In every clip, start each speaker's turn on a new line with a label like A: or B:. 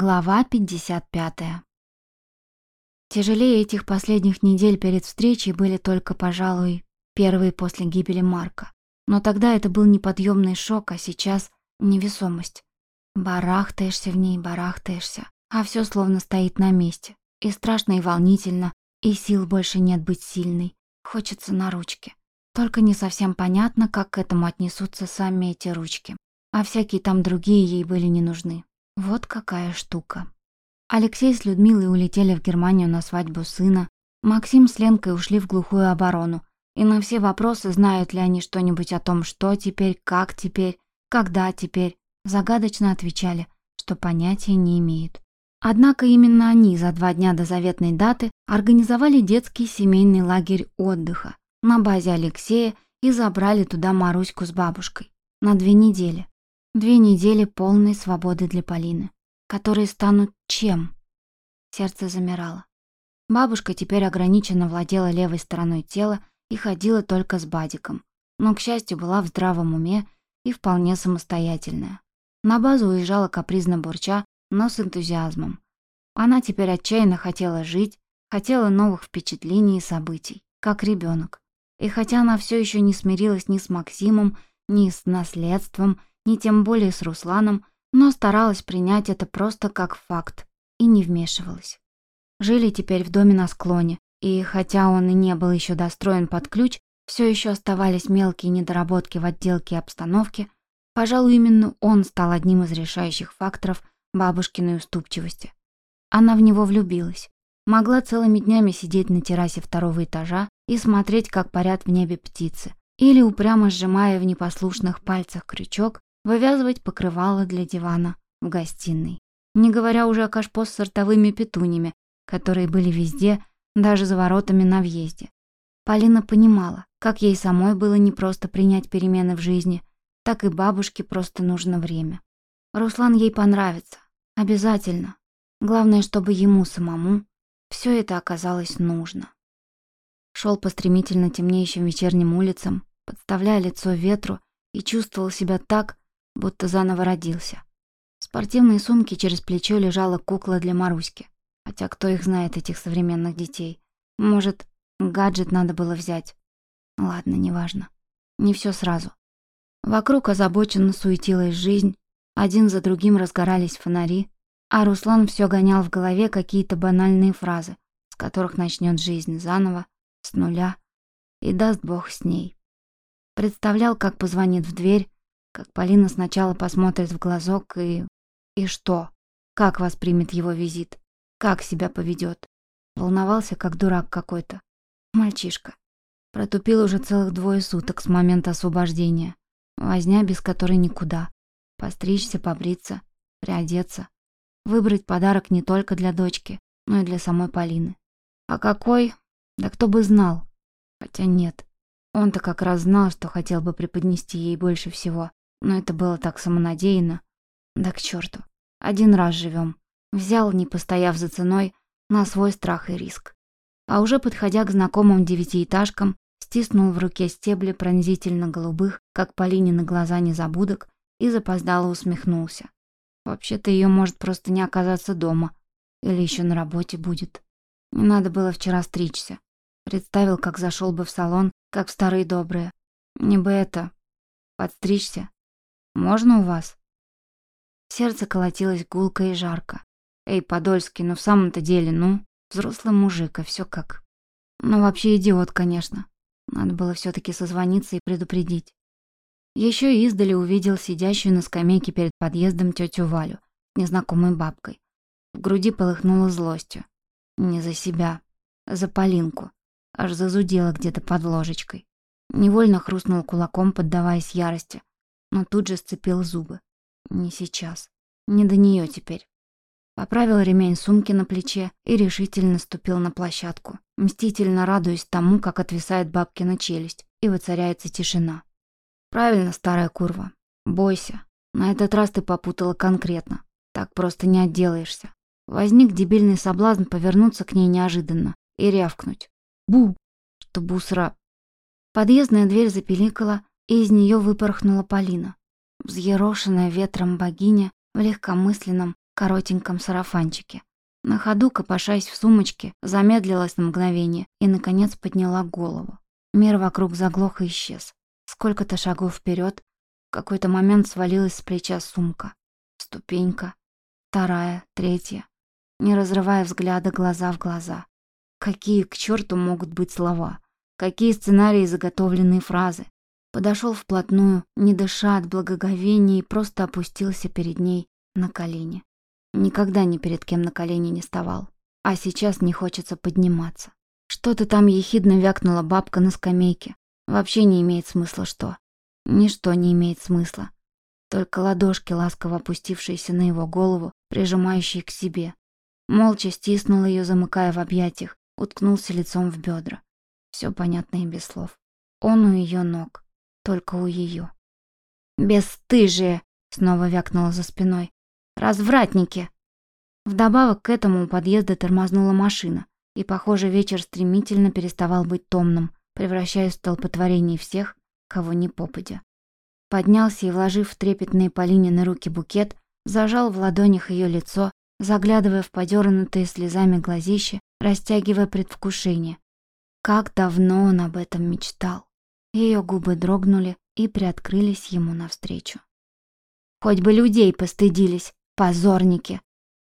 A: Глава 55. Тяжелее этих последних недель перед встречей были только, пожалуй, первые после гибели Марка. Но тогда это был неподъемный шок, а сейчас невесомость. Барахтаешься в ней, барахтаешься, а все словно стоит на месте. И страшно, и волнительно, и сил больше нет быть сильной. Хочется на ручке. Только не совсем понятно, как к этому отнесутся сами эти ручки. А всякие там другие ей были не нужны. Вот какая штука. Алексей с Людмилой улетели в Германию на свадьбу сына. Максим с Ленкой ушли в глухую оборону. И на все вопросы, знают ли они что-нибудь о том, что теперь, как теперь, когда теперь, загадочно отвечали, что понятия не имеют. Однако именно они за два дня до заветной даты организовали детский семейный лагерь отдыха на базе Алексея и забрали туда Маруську с бабушкой на две недели. Две недели полной свободы для Полины, которые станут чем? Сердце замирало. Бабушка теперь ограниченно владела левой стороной тела и ходила только с бадиком, но, к счастью, была в здравом уме и вполне самостоятельная. На базу уезжала капризно бурча, но с энтузиазмом. Она теперь отчаянно хотела жить, хотела новых впечатлений и событий, как ребенок. И хотя она все еще не смирилась ни с Максимом, ни с наследством, ни тем более с Русланом, но старалась принять это просто как факт и не вмешивалась. Жили теперь в доме на склоне, и хотя он и не был еще достроен под ключ, все еще оставались мелкие недоработки в отделке и обстановке, пожалуй, именно он стал одним из решающих факторов бабушкиной уступчивости. Она в него влюбилась. Могла целыми днями сидеть на террасе второго этажа и смотреть, как парят в небе птицы, или, упрямо сжимая в непослушных пальцах крючок, вывязывать покрывало для дивана в гостиной. Не говоря уже о кашпо с сортовыми петунями, которые были везде, даже за воротами на въезде. Полина понимала, как ей самой было непросто принять перемены в жизни, так и бабушке просто нужно время. Руслан ей понравится. Обязательно. Главное, чтобы ему самому все это оказалось нужно. Шел по стремительно темнеющим вечерним улицам, подставляя лицо ветру, и чувствовал себя так, будто заново родился. В спортивной сумке через плечо лежала кукла для Маруськи. Хотя кто их знает, этих современных детей? Может, гаджет надо было взять? Ладно, неважно. Не все сразу. Вокруг озабоченно суетилась жизнь, один за другим разгорались фонари, а Руслан все гонял в голове какие-то банальные фразы, с которых начнет жизнь заново, с нуля, и даст Бог с ней. Представлял, как позвонит в дверь, как Полина сначала посмотрит в глазок и... И что? Как воспримет его визит? Как себя поведет? Волновался, как дурак какой-то. Мальчишка. Протупил уже целых двое суток с момента освобождения. Возня, без которой никуда. Постричься, побриться, приодеться. Выбрать подарок не только для дочки, но и для самой Полины. А какой? Да кто бы знал. Хотя нет. Он-то как раз знал, что хотел бы преподнести ей больше всего. Но это было так самонадеянно. Да к черту. Один раз живем. Взял, не постояв за ценой, на свой страх и риск. А уже подходя к знакомым девятиэтажкам, стиснул в руке стебли пронзительно голубых, как Полинины глаза незабудок, и запоздало усмехнулся. Вообще-то ее может просто не оказаться дома. Или еще на работе будет. Не надо было вчера стричься. Представил, как зашел бы в салон, как в старые добрые. Не бы это... Подстричься. Можно у вас?» Сердце колотилось гулко и жарко. «Эй, Подольский, ну в самом-то деле, ну, взрослый мужик, а все как...» «Ну вообще идиот, конечно. Надо было все таки созвониться и предупредить». Еще издали увидел сидящую на скамейке перед подъездом тетю Валю, незнакомой бабкой. В груди полыхнуло злостью. Не за себя, за Полинку. Аж зазудела где-то под ложечкой. Невольно хрустнул кулаком, поддаваясь ярости но тут же сцепил зубы. Не сейчас. Не до нее теперь. Поправил ремень сумки на плече и решительно ступил на площадку, мстительно радуясь тому, как отвисает бабкина челюсть и воцаряется тишина. Правильно, старая курва. Бойся. На этот раз ты попутала конкретно. Так просто не отделаешься. Возник дебильный соблазн повернуться к ней неожиданно и рявкнуть. Бу! Что бусра... Подъездная дверь запеликала, и из нее выпорхнула Полина. Взъерошенная ветром богиня в легкомысленном, коротеньком сарафанчике. На ходу, копошась в сумочке, замедлилась на мгновение и, наконец, подняла голову. Мир вокруг заглох и исчез. Сколько-то шагов вперед, в какой-то момент свалилась с плеча сумка. Ступенька. Вторая, третья. Не разрывая взгляда глаза в глаза. Какие к черту могут быть слова? Какие сценарии заготовленные фразы? Подошел вплотную, не дыша от благоговения, и просто опустился перед ней на колени. Никогда ни перед кем на колени не вставал. А сейчас не хочется подниматься. Что-то там ехидно вякнула бабка на скамейке. Вообще не имеет смысла что. Ничто не имеет смысла. Только ладошки, ласково опустившиеся на его голову, прижимающие к себе. Молча стиснул ее, замыкая в объятиях, уткнулся лицом в бедра. Все понятно и без слов. Он у ее ног. Только у ее. «Бесстыжие!» — снова вякнула за спиной. Развратники!» Вдобавок к этому у подъезда тормознула машина, и, похоже, вечер стремительно переставал быть томным, превращаясь в столпотворение всех, кого не попадя. Поднялся и, вложив в трепетные Полине руки букет, зажал в ладонях ее лицо, заглядывая в подернутые слезами глазища, растягивая предвкушение. Как давно он об этом мечтал. Ее губы дрогнули и приоткрылись ему навстречу. Хоть бы людей постыдились, Позорники.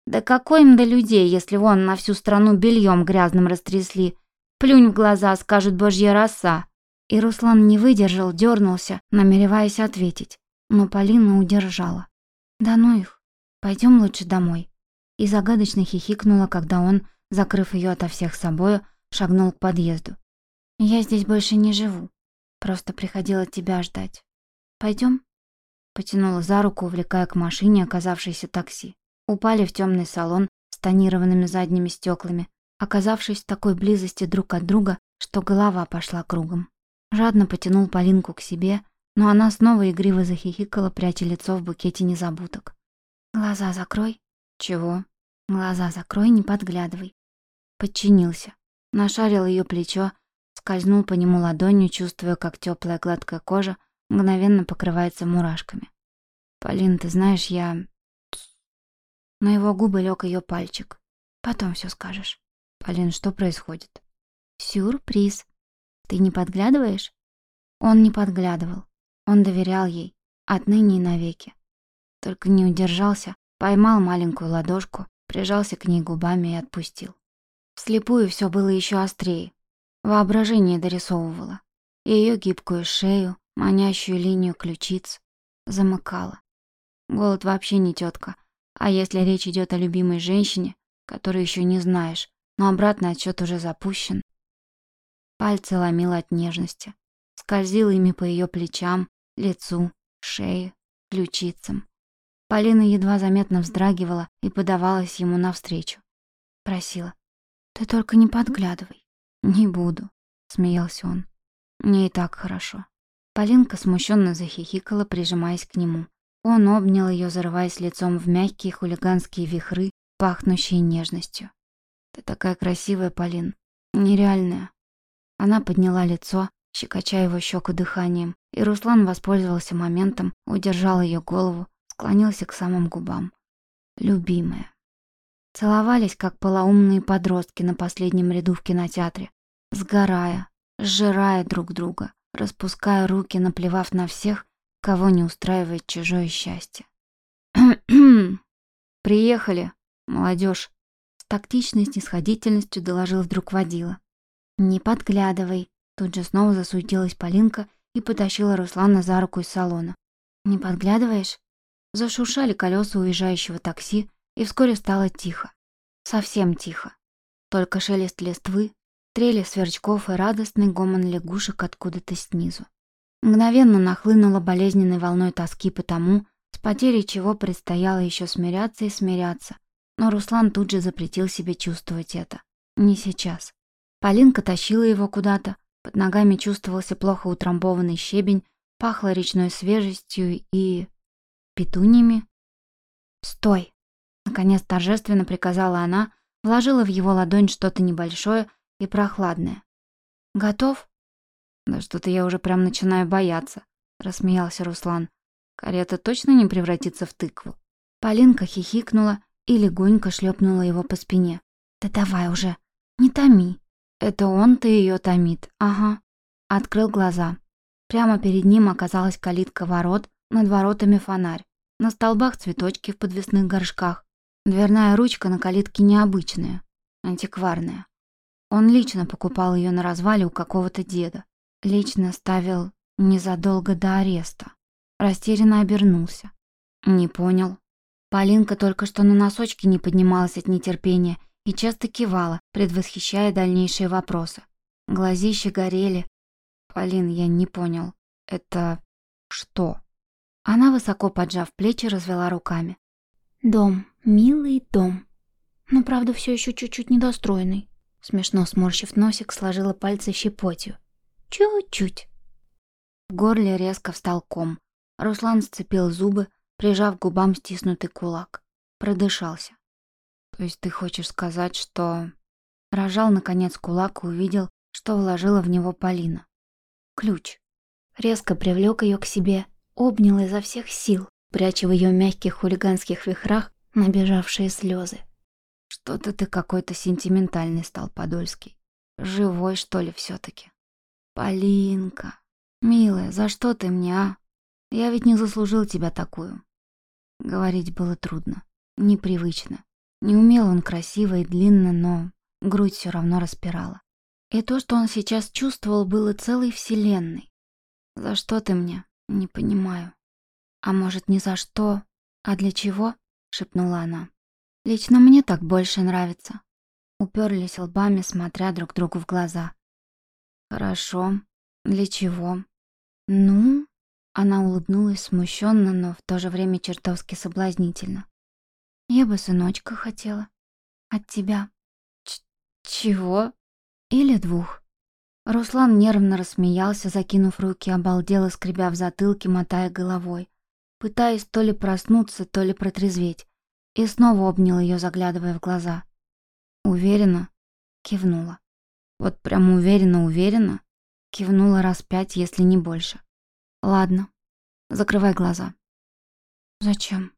A: Да какой им до людей, если вон на всю страну бельем грязным растрясли? Плюнь в глаза, скажет божья роса. И Руслан не выдержал, дернулся, намереваясь ответить. Но Полина удержала. Да ну их, пойдем лучше домой. И загадочно хихикнула, когда он, закрыв ее ото всех собою, шагнул к подъезду. Я здесь больше не живу. Просто приходила тебя ждать. Пойдем? Потянула за руку, увлекая к машине, оказавшейся такси. Упали в темный салон с тонированными задними стеклами, оказавшись в такой близости друг от друга, что голова пошла кругом. Жадно потянул Полинку к себе, но она снова игриво захихикала, пряча лицо в букете незабудок. «Глаза закрой». «Чего?» «Глаза закрой, не подглядывай». Подчинился. Нашарил ее плечо, скользнул по нему ладонью, чувствуя, как теплая гладкая кожа мгновенно покрывается мурашками. «Полин, ты знаешь, я...» На его губы лег ее пальчик. «Потом все скажешь». «Полин, что происходит?» «Сюрприз. Ты не подглядываешь?» Он не подглядывал. Он доверял ей. Отныне и навеки. Только не удержался, поймал маленькую ладошку, прижался к ней губами и отпустил. Вслепую все было еще острее. Воображение дорисовывало. Ее гибкую шею, манящую линию ключиц, замыкала. Голод вообще не тетка. А если речь идет о любимой женщине, которую еще не знаешь, но обратный отсчет уже запущен? Пальцы ломила от нежности. Скользил ими по ее плечам, лицу, шее, ключицам. Полина едва заметно вздрагивала и подавалась ему навстречу. Просила. «Ты только не подглядывай». «Не буду», — смеялся он. «Мне и так хорошо». Полинка смущенно захихикала, прижимаясь к нему. Он обнял ее, зарываясь лицом в мягкие хулиганские вихры, пахнущие нежностью. «Ты такая красивая, Полин. Нереальная». Она подняла лицо, щекоча его щеку дыханием, и Руслан воспользовался моментом, удержал ее голову, склонился к самым губам. «Любимая». Целовались, как полоумные подростки на последнем ряду в кинотеатре, сгорая, сжирая друг друга распуская руки, наплевав на всех, кого не устраивает чужое счастье. «Приехали, молодежь!» С тактичной снисходительностью доложил вдруг водила. «Не подглядывай!» Тут же снова засуетилась Полинка и потащила Руслана за руку из салона. «Не подглядываешь?» Зашуршали колеса уезжающего такси, и вскоре стало тихо. Совсем тихо. Только шелест листвы, трели сверчков и радостный гомон лягушек откуда-то снизу. Мгновенно нахлынула болезненной волной тоски по тому, с потерей чего предстояло еще смиряться и смиряться. Но Руслан тут же запретил себе чувствовать это. Не сейчас. Полинка тащила его куда-то, под ногами чувствовался плохо утрамбованный щебень, пахло речной свежестью и... петуньями. «Стой!» Наконец торжественно приказала она, вложила в его ладонь что-то небольшое, и прохладное. «Готов?» «Да что-то я уже прям начинаю бояться», — рассмеялся Руслан. «Карета точно не превратится в тыкву?» Полинка хихикнула и легонько шлепнула его по спине. «Да давай уже, не томи». «Это он-то ее томит, ага». Открыл глаза. Прямо перед ним оказалась калитка ворот, над воротами фонарь. На столбах цветочки в подвесных горшках. Дверная ручка на калитке необычная, антикварная. Он лично покупал ее на развале у какого-то деда. Лично ставил незадолго до ареста. Растерянно обернулся. Не понял. Полинка только что на носочки не поднималась от нетерпения и часто кивала, предвосхищая дальнейшие вопросы. Глазища горели. Полин, я не понял. Это что? Она, высоко поджав плечи, развела руками. Дом, милый дом. Но, правда, все еще чуть-чуть недостроенный. Смешно сморщив носик, сложила пальцы щепотью. Чуть-чуть. В горле резко встал ком. Руслан сцепил зубы, прижав к губам стиснутый кулак. Продышался. «То есть ты хочешь сказать, что...» Рожал, наконец, кулак и увидел, что вложила в него Полина. Ключ. Резко привлек ее к себе, обнял изо всех сил, пряча в ее мягких хулиганских вихрах набежавшие слезы. «Что-то ты какой-то сентиментальный стал, Подольский. Живой, что ли, все таки Полинка, милая, за что ты мне, а? Я ведь не заслужил тебя такую. Говорить было трудно, непривычно. Не умел он красиво и длинно, но грудь все равно распирала. И то, что он сейчас чувствовал, было целой вселенной. За что ты мне? Не понимаю. А может, не за что, а для чего? Шепнула она. Лично мне так больше нравится. Уперлись лбами, смотря друг другу в глаза. Хорошо. Для чего? Ну, она улыбнулась смущенно, но в то же время чертовски соблазнительно. Я бы сыночка хотела. От тебя. Ч чего? Или двух. Руслан нервно рассмеялся, закинув руки, обалдело скребя в затылке, мотая головой, пытаясь то ли проснуться, то ли протрезветь, и снова обнял ее, заглядывая в глаза. Уверена? Кивнула. Вот прям уверенно-уверенно? Кивнула раз пять, если не больше. Ладно. Закрывай глаза. Зачем?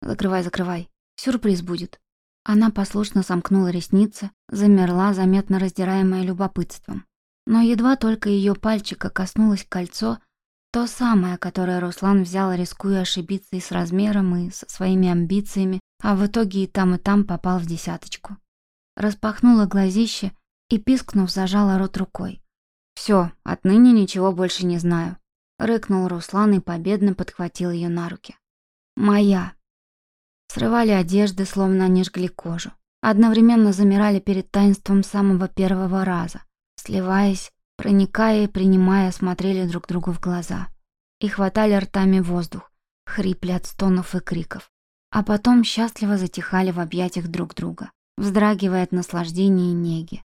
A: Закрывай, закрывай. Сюрприз будет. Она послушно сомкнула ресницы, замерла, заметно раздираемая любопытством. Но едва только ее пальчика коснулось кольцо, то самое, которое Руслан взял, рискуя ошибиться и с размером, и со своими амбициями, а в итоге и там, и там попал в десяточку. Распахнула глазище и, пискнув, зажала рот рукой. Все, отныне ничего больше не знаю. Рыкнул Руслан и победно подхватил ее на руки. «Моя!» Срывали одежды, словно они жгли кожу. Одновременно замирали перед таинством самого первого раза. Сливаясь, проникая и принимая, смотрели друг другу в глаза. И хватали ртами воздух, хрипли от стонов и криков. А потом счастливо затихали в объятиях друг друга, вздрагивая от наслаждения и неги.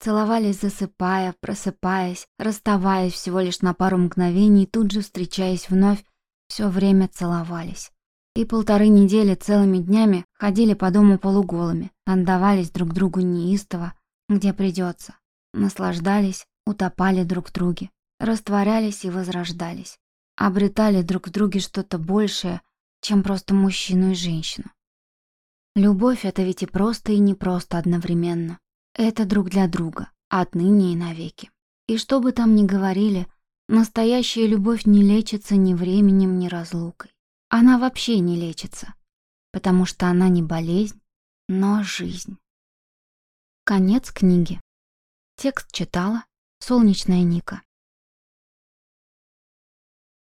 A: Целовались, засыпая, просыпаясь, расставаясь всего лишь на пару мгновений, тут же встречаясь вновь, все время целовались. И полторы недели целыми днями ходили по дому полуголыми, отдавались друг другу неистово, где придется, наслаждались, утопали друг в друге, растворялись и возрождались, обретали друг в друге что-то большее, чем просто мужчину и женщину. Любовь — это ведь и просто, и не просто одновременно. Это друг для друга, отныне и навеки. И что бы там ни говорили, настоящая любовь не лечится ни временем, ни разлукой. Она вообще не лечится, потому что она не болезнь, но жизнь. Конец книги. Текст читала Солнечная Ника.